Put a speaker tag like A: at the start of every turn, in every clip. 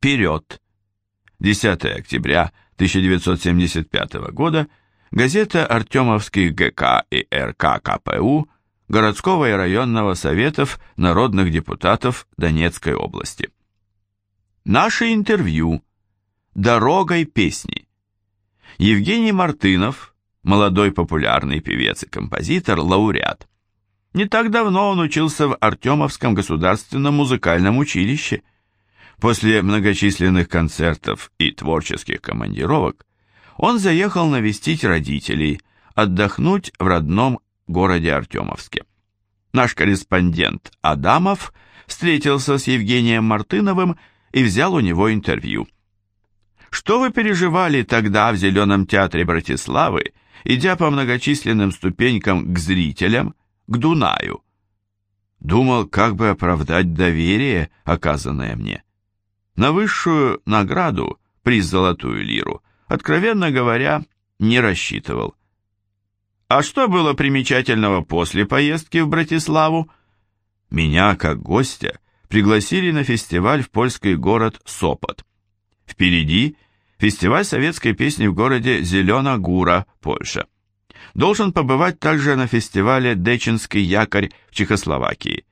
A: Вперед! 10 октября 1975 года газета Артемовских ГК и РК КПУ городского и районного советов народных депутатов Донецкой области. Наше интервью «Дорогой песни». Евгений Мартынов, молодой популярный певец и композитор, лауреат. Не так давно он учился в Артемовском государственном музыкальном училище. После многочисленных концертов и творческих командировок он заехал навестить родителей, отдохнуть в родном городе Артемовске. Наш корреспондент Адамов встретился с Евгением Мартыновым и взял у него интервью. Что вы переживали тогда в Зеленом театре Братиславы, идя по многочисленным ступенькам к зрителям, к Дунаю? Думал, как бы оправдать доверие, оказанное мне. На высшую награду, приз Золотую Лиру, откровенно говоря, не рассчитывал. А что было примечательного после поездки в Братиславу? Меня, как гостя, пригласили на фестиваль в польский город Сопот. Впереди фестиваль советской песни в городе Зеленогура, Польша. Должен побывать также на фестивале Дечинский якорь в Чехословакии.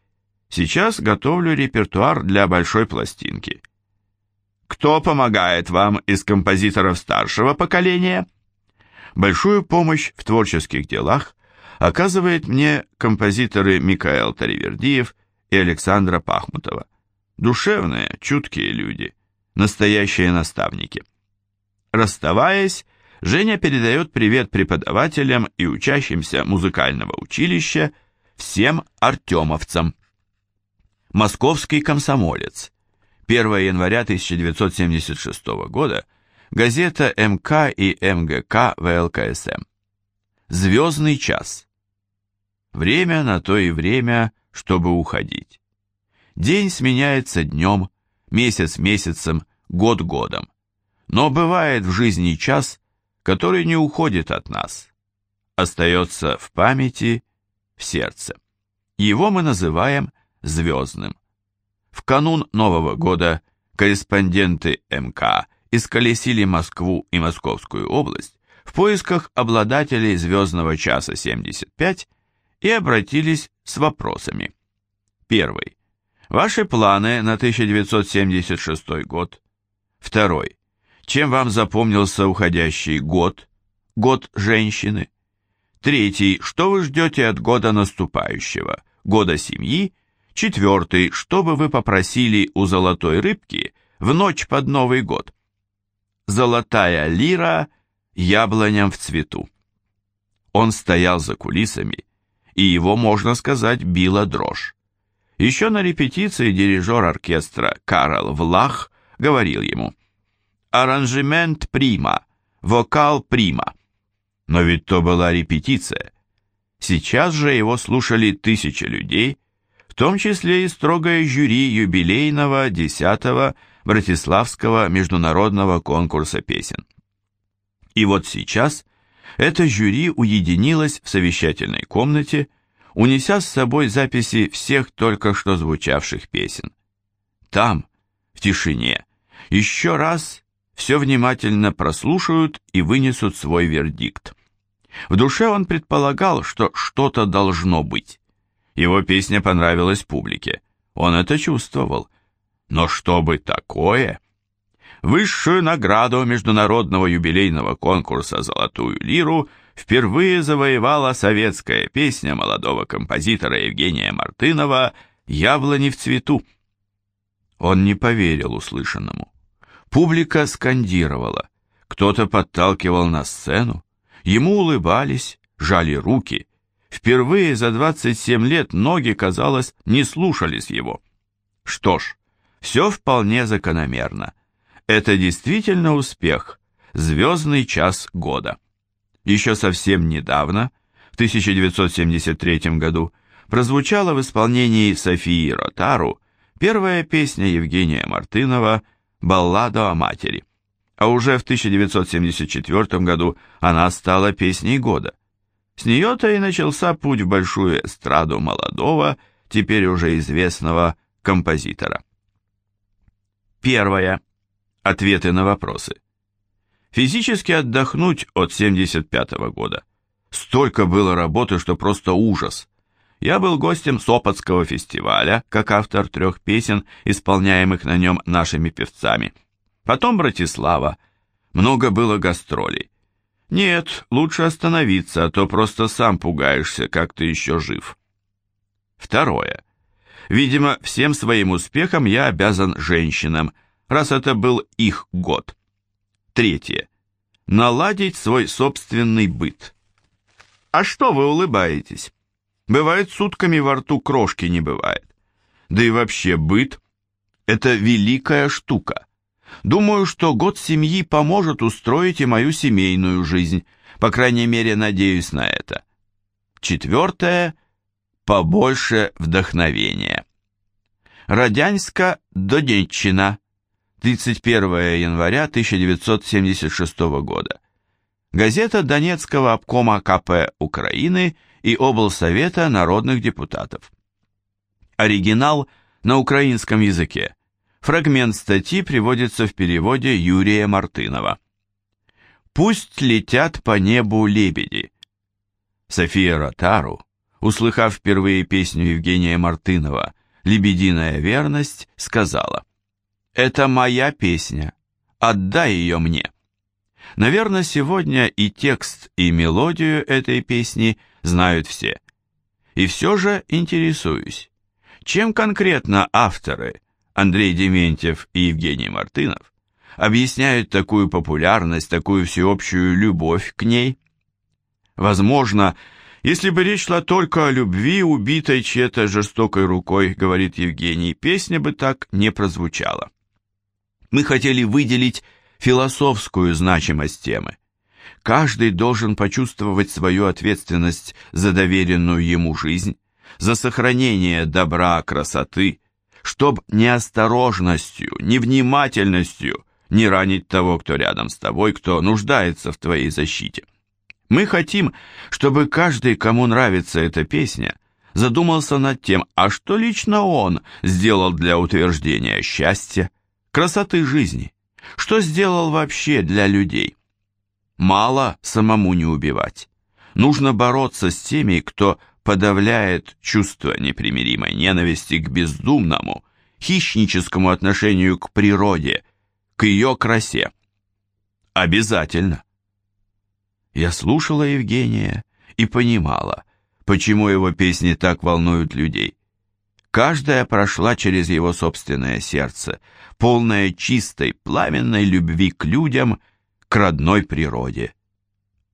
A: Сейчас готовлю репертуар для большой пластинки. Кто помогает вам из композиторов старшего поколения? Большую помощь в творческих делах оказывает мне композиторы Микаэл Таривердиев и Александра Пахмутова. Душевные, чуткие люди, настоящие наставники. Расставаясь, Женя передает привет преподавателям и учащимся музыкального училища, всем артемовцам. Московский комсомолец. 1 января 1976 года. Газета МК и МГК ВЛКСМ. Звездный час. Время на то и время, чтобы уходить. День сменяется днем, месяц месяцем, год годом. Но бывает в жизни час, который не уходит от нас, остается в памяти, в сердце. Его мы называем звездным. В канун Нового года корреспонденты МК исколесили Москву и Московскую область в поисках обладателей звездного часа 75 и обратились с вопросами. Первый. Ваши планы на 1976 год. Второй. Чем вам запомнился уходящий год? Год женщины. Третий. Что вы ждете от года наступающего? Года семьи. Четвертый. Что бы вы попросили у золотой рыбки в ночь под Новый год? Золотая лира яблоням в цвету. Он стоял за кулисами, и его, можно сказать, била дрожь. Еще на репетиции дирижер оркестра Карл Влах говорил ему «Аранжемент прима, вокал прима». Но ведь то была репетиция. Сейчас же его слушали тысячи людей, том числе и строгое жюри юбилейного 10-го Братиславского международного конкурса песен. И вот сейчас это жюри уединилось в совещательной комнате, унеся с собой записи всех только что звучавших песен. Там, в тишине, еще раз все внимательно прослушают и вынесут свой вердикт. В душе он предполагал, что что-то должно быть. Его песня понравилась публике. Он это чувствовал. Но чтобы такое... Высшую награду международного юбилейного конкурса «Золотую лиру» впервые завоевала советская песня молодого композитора Евгения Мартынова «Яблони в цвету». Он не поверил услышанному. Публика скандировала, кто-то подталкивал на сцену, ему улыбались, жали руки. Впервые за 27 лет ноги, казалось, не слушались его. Что ж, все вполне закономерно. Это действительно успех, звездный час года. Еще совсем недавно, в 1973 году, прозвучала в исполнении Софии Ротару первая песня Евгения Мартынова «Баллада о матери». А уже в 1974 году она стала песней года. С нее-то и начался путь в большую эстраду молодого, теперь уже известного композитора. Первое. Ответы на вопросы. Физически отдохнуть от 75 -го года. Столько было работы, что просто ужас. Я был гостем Сопотского фестиваля, как автор трех песен, исполняемых на нем нашими певцами. Потом Братислава. Много было гастролей. Нет, лучше остановиться, а то просто сам пугаешься, как ты еще жив. Второе. Видимо, всем своим успехом я обязан женщинам, раз это был их год. Третье. Наладить свой собственный быт. А что вы улыбаетесь? Бывает, сутками во рту крошки не бывает. Да и вообще быт – это великая штука. Думаю, что год семьи поможет устроить и мою семейную жизнь. По крайней мере, надеюсь на это. Четвертое – побольше вдохновения. Родяньска-Донеччина, 31 января 1976 года. Газета Донецкого обкома КП Украины и облсовета народных депутатов. Оригинал на украинском языке. Фрагмент статьи приводится в переводе Юрия Мартынова. «Пусть летят по небу лебеди». София Ротару, услыхав впервые песню Евгения Мартынова «Лебединая верность», сказала «Это моя песня, отдай ее мне». Наверное, сегодня и текст, и мелодию этой песни знают все. И все же интересуюсь, чем конкретно авторы Андрей Дементьев и Евгений Мартынов объясняют такую популярность, такую всеобщую любовь к ней? Возможно, если бы речь шла только о любви, убитой чьей-то жестокой рукой, говорит Евгений, песня бы так не прозвучала. Мы хотели выделить философскую значимость темы. Каждый должен почувствовать свою ответственность за доверенную ему жизнь, за сохранение добра, красоты, чтоб неосторожностью, невнимательностью не ранить того, кто рядом с тобой, кто нуждается в твоей защите. Мы хотим, чтобы каждый, кому нравится эта песня, задумался над тем, а что лично он сделал для утверждения счастья, красоты жизни, что сделал вообще для людей. Мало самому не убивать. Нужно бороться с теми, кто подавляет чувство непримиримой ненависти к бездумному, хищническому отношению к природе, к ее красе. Обязательно. Я слушала Евгения и понимала, почему его песни так волнуют людей. Каждая прошла через его собственное сердце, полное чистой, пламенной любви к людям, к родной природе.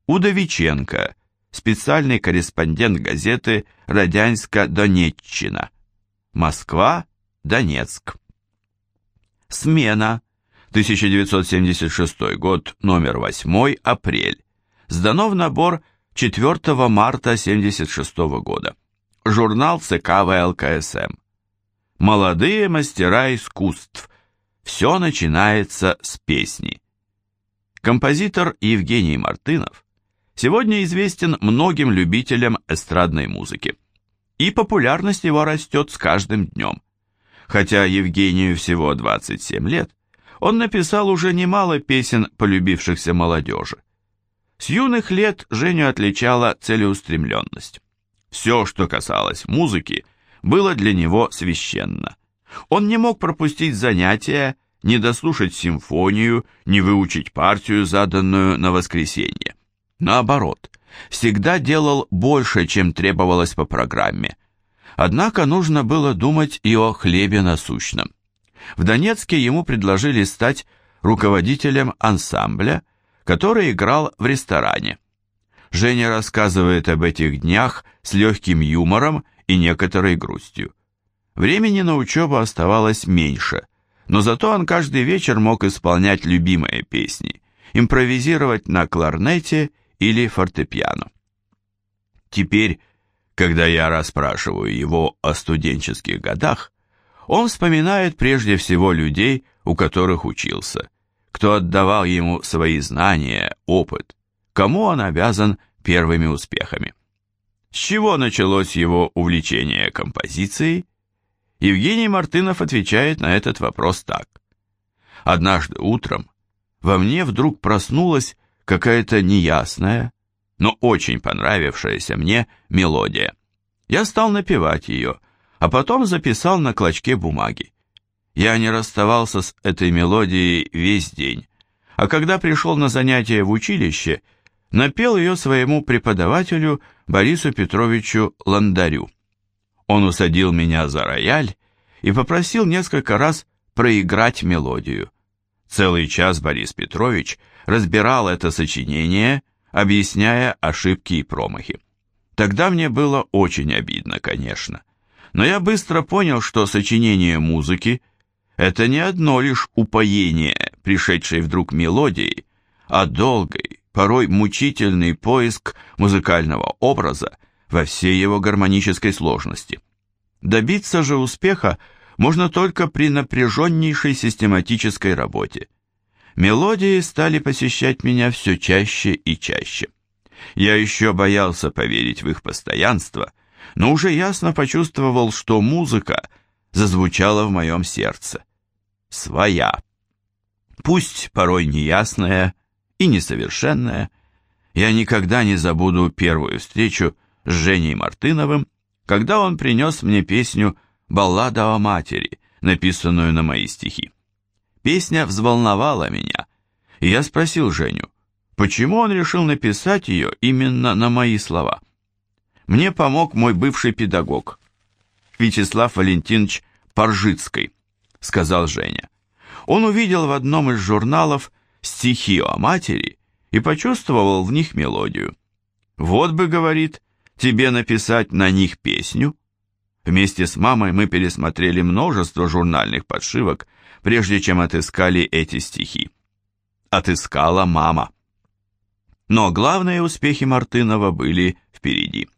A: Удовиченко, специальный корреспондент газеты «Родянска-Донеччина». Москва, Донецк. Смена. 1976 год, номер 8, апрель. Сдано в набор 4 марта 1976 года. Журнал ЦК ВЛКСМ. Молодые мастера искусств. Все начинается с песни. Композитор Евгений Мартынов сегодня известен многим любителям эстрадной музыки. И популярность его растет с каждым днем. Хотя Евгению всего 27 лет, он написал уже немало песен, полюбившихся молодежи. С юных лет Женю отличала целеустремленность. Все, что касалось музыки, было для него священно. Он не мог пропустить занятия, не дослушать симфонию, не выучить партию, заданную на воскресенье. Наоборот, всегда делал больше, чем требовалось по программе. Однако нужно было думать и о хлебе насущном. В Донецке ему предложили стать руководителем ансамбля, который играл в ресторане. Женя рассказывает об этих днях с легким юмором и некоторой грустью. Времени на учебу оставалось меньше, но зато он каждый вечер мог исполнять любимые песни, импровизировать на кларнете или фортепиано. Теперь, когда я расспрашиваю его о студенческих годах, он вспоминает прежде всего людей, у которых учился, кто отдавал ему свои знания, опыт, кому он обязан первыми успехами. С чего началось его увлечение композицией? Евгений Мартынов отвечает на этот вопрос так. Однажды утром во мне вдруг проснулась какая-то неясная, но очень понравившаяся мне мелодия. Я стал напевать ее, а потом записал на клочке бумаги. Я не расставался с этой мелодией весь день, а когда пришел на занятия в училище, напел ее своему преподавателю Борису Петровичу Ландарю. Он усадил меня за рояль и попросил несколько раз проиграть мелодию. Целый час Борис Петрович разбирал это сочинение, объясняя ошибки и промахи. Тогда мне было очень обидно, конечно. Но я быстро понял, что сочинение музыки – это не одно лишь упоение, пришедшей вдруг мелодии, а долгий, порой мучительный поиск музыкального образа во всей его гармонической сложности. Добиться же успеха можно только при напряженнейшей систематической работе. Мелодии стали посещать меня все чаще и чаще. Я еще боялся поверить в их постоянство, но уже ясно почувствовал, что музыка зазвучала в моем сердце. Своя. Пусть порой неясная и несовершенная, я никогда не забуду первую встречу с Женей Мартыновым, когда он принес мне песню «Баллада о матери», написанную на мои стихи. Песня взволновала меня, и я спросил Женю, почему он решил написать ее именно на мои слова. Мне помог мой бывший педагог, Вячеслав Валентинович Поржицкий, сказал Женя. Он увидел в одном из журналов стихи о матери и почувствовал в них мелодию. «Вот бы, — говорит, — тебе написать на них песню». Вместе с мамой мы пересмотрели множество журнальных подшивок, прежде чем отыскали эти стихи. Отыскала мама. Но главные успехи Мартынова были впереди.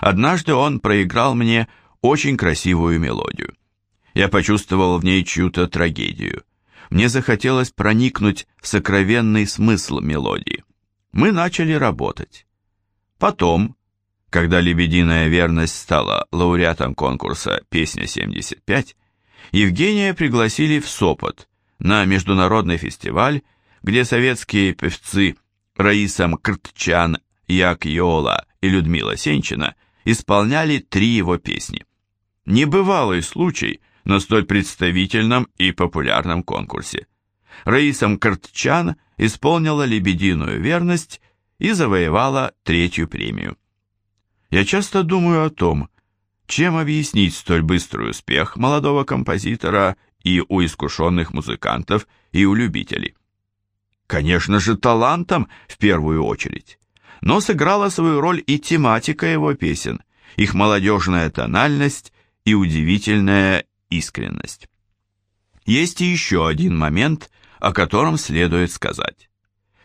A: Однажды он проиграл мне очень красивую мелодию. Я почувствовал в ней чью-то трагедию. Мне захотелось проникнуть в сокровенный смысл мелодии. Мы начали работать. Потом, когда «Лебединая верность» стала лауреатом конкурса «Песня-75», Евгения пригласили в Сопот на международный фестиваль, где советские певцы Раиса Мкртчан, Як Йола и Людмила Сенчина исполняли три его песни. Небывалый случай на столь представительном и популярном конкурсе. Раиса Мкртчан исполнила «Лебединую верность» и завоевала третью премию. Я часто думаю о том, чем объяснить столь быстрый успех молодого композитора и у искушенных музыкантов, и у любителей? Конечно же, талантом в первую очередь. Но сыграла свою роль и тематика его песен, их молодежная тональность и удивительная искренность. Есть и еще один момент, о котором следует сказать.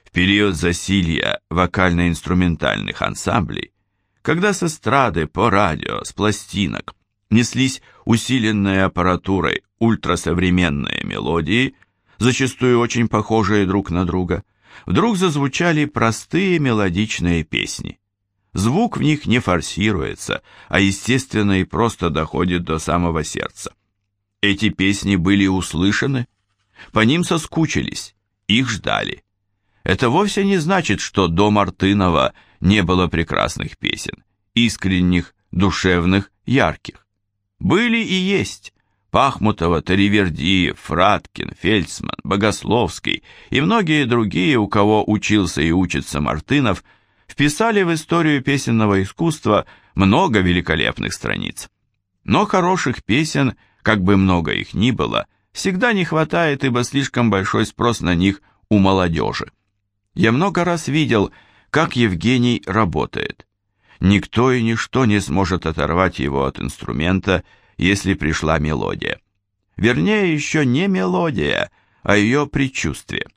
A: В период засилья вокально-инструментальных ансамблей когда с эстрады по радио, с пластинок неслись усиленной аппаратурой ультрасовременные мелодии, зачастую очень похожие друг на друга, вдруг зазвучали простые мелодичные песни. Звук в них не форсируется, а естественно и просто доходит до самого сердца. Эти песни были услышаны, по ним соскучились, их ждали. Это вовсе не значит, что до Мартынова не было прекрасных песен, искренних, душевных, ярких. Были и есть. Пахмутова, Таривердиев, Фраткин, Фельдсман, Богословский и многие другие, у кого учился и учится Мартынов, вписали в историю песенного искусства много великолепных страниц. Но хороших песен, как бы много их ни было, всегда не хватает, ибо слишком большой спрос на них у молодежи. Я много раз видел, как Евгений работает. Никто и ничто не сможет оторвать его от инструмента, если пришла мелодия. Вернее, еще не мелодия, а ее предчувствие.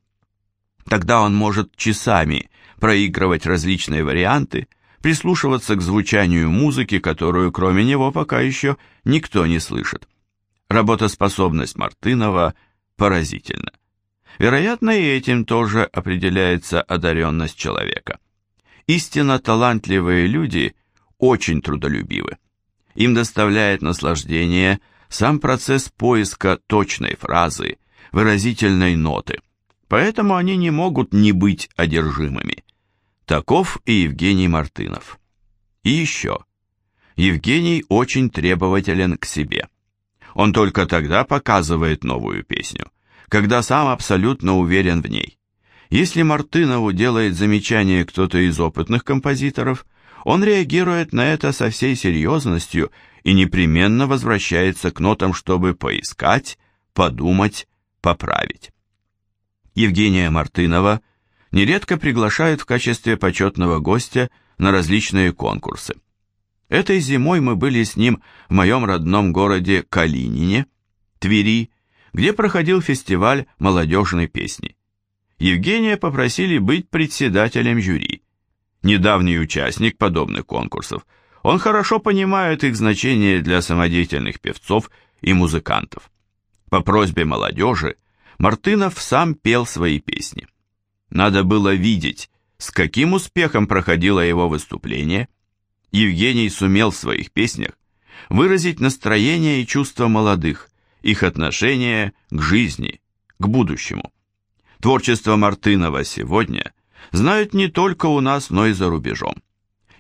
A: Тогда он может часами проигрывать различные варианты, прислушиваться к звучанию музыки, которую кроме него пока еще никто не слышит. Работоспособность Мартынова поразительна. Вероятно, и этим тоже определяется одаренность человека. Истинно талантливые люди очень трудолюбивы. Им доставляет наслаждение сам процесс поиска точной фразы, выразительной ноты, поэтому они не могут не быть одержимыми. Таков и Евгений Мартынов. И еще. Евгений очень требователен к себе. Он только тогда показывает новую песню, когда сам абсолютно уверен в ней. Если Мартынову делает замечание кто-то из опытных композиторов, он реагирует на это со всей серьезностью и непременно возвращается к нотам, чтобы поискать, подумать, поправить. Евгения Мартынова нередко приглашают в качестве почетного гостя на различные конкурсы. Этой зимой мы были с ним в моем родном городе Калинине, Твери, где проходил фестиваль молодежной песни. Евгения попросили быть председателем жюри. Недавний участник подобных конкурсов, он хорошо понимает их значение для самодеятельных певцов и музыкантов. По просьбе молодежи Мартынов сам пел свои песни. Надо было видеть, с каким успехом проходило его выступление. Евгений сумел в своих песнях выразить настроение и чувства молодых, их отношение к жизни, к будущему. Творчество Мартынова сегодня знают не только у нас, но и за рубежом.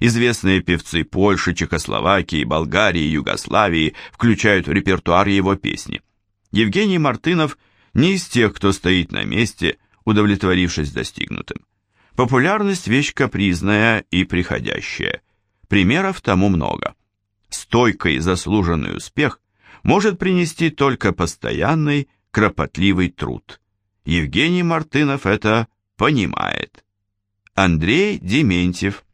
A: Известные певцы Польши, Чехословакии, Болгарии, Югославии включают в репертуар его песни. Евгений Мартынов не из тех, кто стоит на месте, удовлетворившись достигнутым. Популярность – вещь капризная и приходящая. Примеров тому много. Стойкий заслуженный успех может принести только постоянный, кропотливый труд. Евгений Мартынов это понимает. Андрей Дементьев